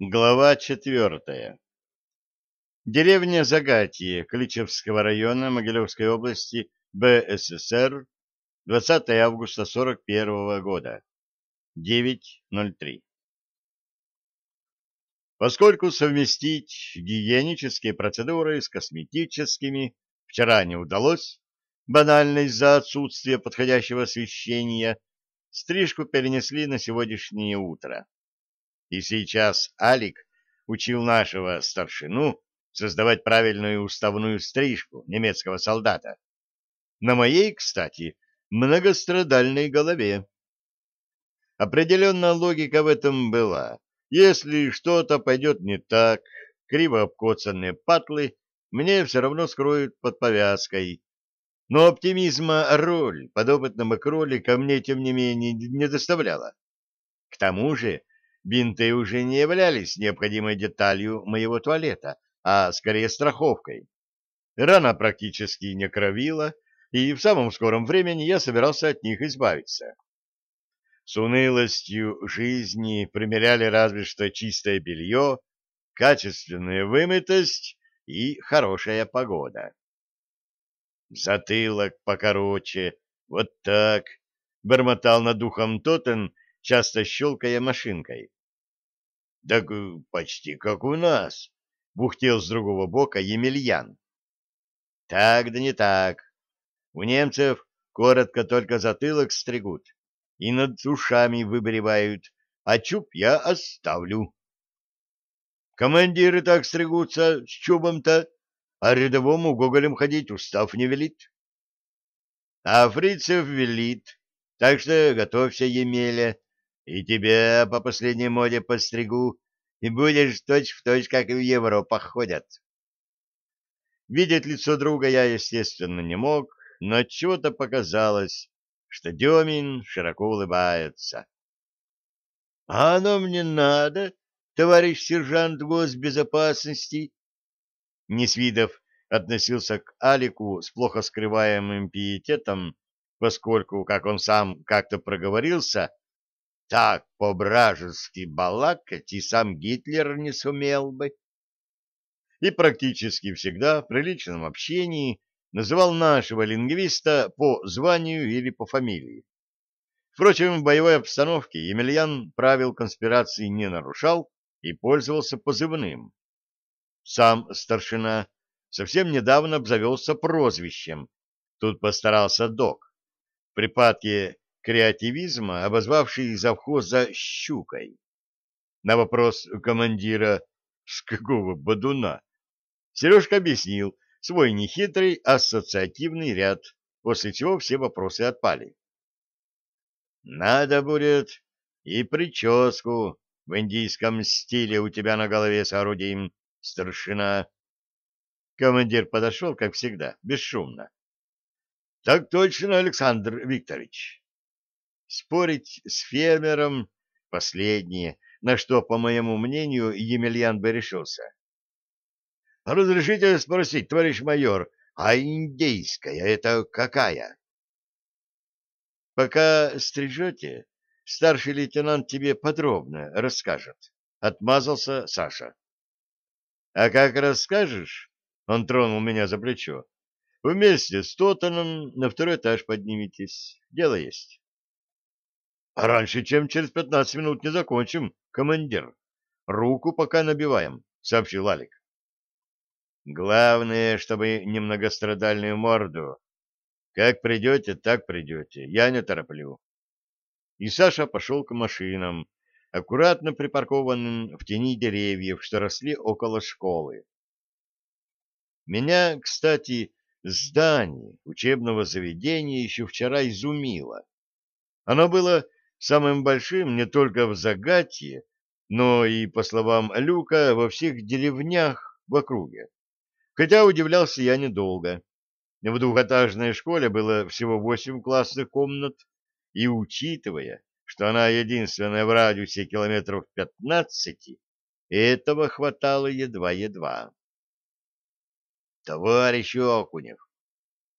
Глава четвертая. Деревня Загатье Кличевского района Могилевской области БССР 20 августа 41 года 9.03. Поскольку совместить гигиенические процедуры с косметическими вчера не удалось, банально из-за отсутствия подходящего освещения, стрижку перенесли на сегодняшнее утро. И сейчас Алик учил нашего старшину создавать правильную уставную стрижку немецкого солдата. На моей, кстати, многострадальной голове. Определенная логика в этом была. Если что-то пойдет не так, криво обкоцанные патлы мне все равно скроют под повязкой. Но оптимизма роль подопытного кролика мне, тем не менее, не доставляла. К тому же Бинты уже не являлись необходимой деталью моего туалета, а скорее страховкой. Рана практически не кровила, и в самом скором времени я собирался от них избавиться. С унылостью жизни примеряли разве что чистое белье, качественная вымытость и хорошая погода. Затылок покороче, вот так, — бормотал над духом Тотен, часто щелкая машинкой. — Так э, почти как у нас, — бухтел с другого бока Емельян. — Так да не так. У немцев коротко только затылок стригут и над ушами выбривают, а чуб я оставлю. Командиры так стригутся с чубом-то, а рядовому гоголем ходить устав не велит. А фрицев велит, так что готовься, Емеля, и тебя по последней моде постригу, и будешь точь-в-точь, точь, как и в Европах ходят. Видеть лицо друга я, естественно, не мог, но от чего-то показалось, что Демин широко улыбается. — А оно мне надо, товарищ сержант госбезопасности? Несвидов относился к Алику с плохо скрываемым пиететом, поскольку, как он сам как-то проговорился, так по-бражески балакать и сам Гитлер не сумел бы. И практически всегда в приличном общении называл нашего лингвиста по званию или по фамилии. Впрочем, в боевой обстановке Емельян правил конспирации не нарушал и пользовался позывным. Сам старшина совсем недавно обзавелся прозвищем. Тут постарался док. В припадке креативизма, обозвавший завхоза «щукой». На вопрос командира «С какого бодуна?» Сережка объяснил свой нехитрый ассоциативный ряд, после чего все вопросы отпали. «Надо будет и прическу в индийском стиле у тебя на голове соорудим, старшина». Командир подошел, как всегда, бесшумно. — Так точно, Александр Викторович. Спорить с фермером — последнее, на что, по моему мнению, Емельян бы решился. — Разрешите спросить, товарищ майор, а индейская это какая? — Пока стрижете, старший лейтенант тебе подробно расскажет, — отмазался Саша. — А как расскажешь, — он тронул меня за плечо, — вместе с Тотаном на второй этаж подниметесь, дело есть. А раньше, чем через пятнадцать минут не закончим, командир. Руку пока набиваем, — сообщил Алик. Главное, чтобы немногострадальную морду. Как придете, так придете. Я не тороплю. И Саша пошел к машинам, аккуратно припаркованным в тени деревьев, что росли около школы. Меня, кстати, здание учебного заведения еще вчера изумило. Оно было самым большим не только в Загатье, но и, по словам Люка, во всех деревнях в округе. Хотя удивлялся я недолго. В двухэтажной школе было всего восемь классных комнат, и, учитывая, что она единственная в радиусе километров пятнадцати, этого хватало едва-едва. Товарищ Окунев,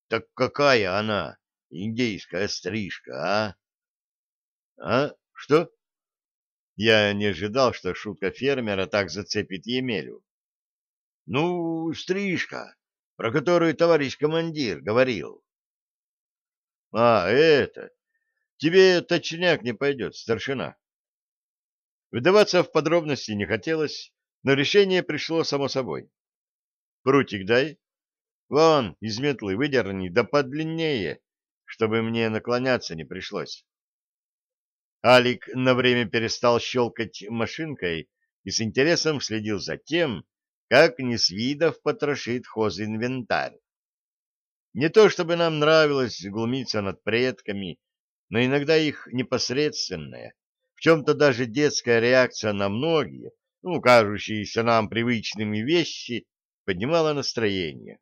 так какая она, индейская стрижка, а? А? Что? Я не ожидал, что шутка фермера так зацепит Емелю. — Ну, стрижка, про которую товарищ командир говорил. — А, это... Тебе точняк не пойдет, старшина. Выдаваться в подробности не хотелось, но решение пришло само собой. Прутик дай. Вон, из метлы выдерни, да подлиннее, чтобы мне наклоняться не пришлось. Алик на время перестал щелкать машинкой и с интересом следил за тем, как Несвидов потрошит хозинвентарь. Не то чтобы нам нравилось глумиться над предками, но иногда их непосредственная, в чем-то даже детская реакция на многие, ну, кажущиеся нам привычными вещи, поднимала настроение.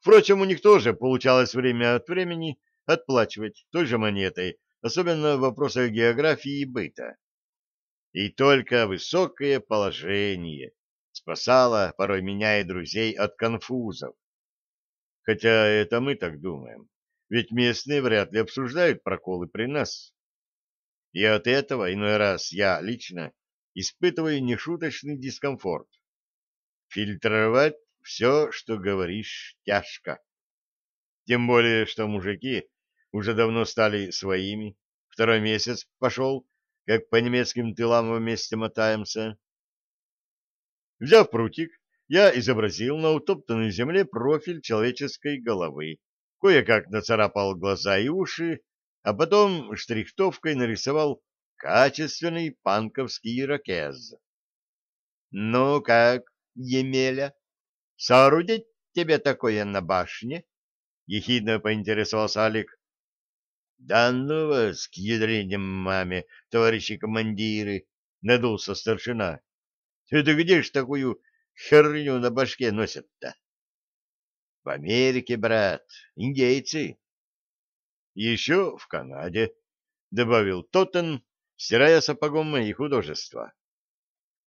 Впрочем, у них тоже получалось время от времени отплачивать той же монетой, особенно в вопросах географии и быта. И только высокое положение спасало порой меня и друзей от конфузов. Хотя это мы так думаем, ведь местные вряд ли обсуждают проколы при нас. И от этого иной раз я лично испытываю нешуточный дискомфорт. Фильтровать все, что говоришь, тяжко. Тем более, что мужики уже давно стали своими. Второй месяц пошел, как по немецким тылам вместе мотаемся. Взяв прутик, я изобразил на утоптанной земле профиль человеческой головы, кое-как нацарапал глаза и уши, а потом штрихтовкой нарисовал качественный панковский ирокез. — Ну как, Емеля, соорудить тебе такое на башне? — ехидно поинтересовался Алик. Да ну вас к ядрене маме, товарищи командиры, надулся старшина. Это где ж такую херню на башке носят-то? В Америке, брат, индейцы. Еще в Канаде, добавил Тоттен, стирая сапогом мои художества.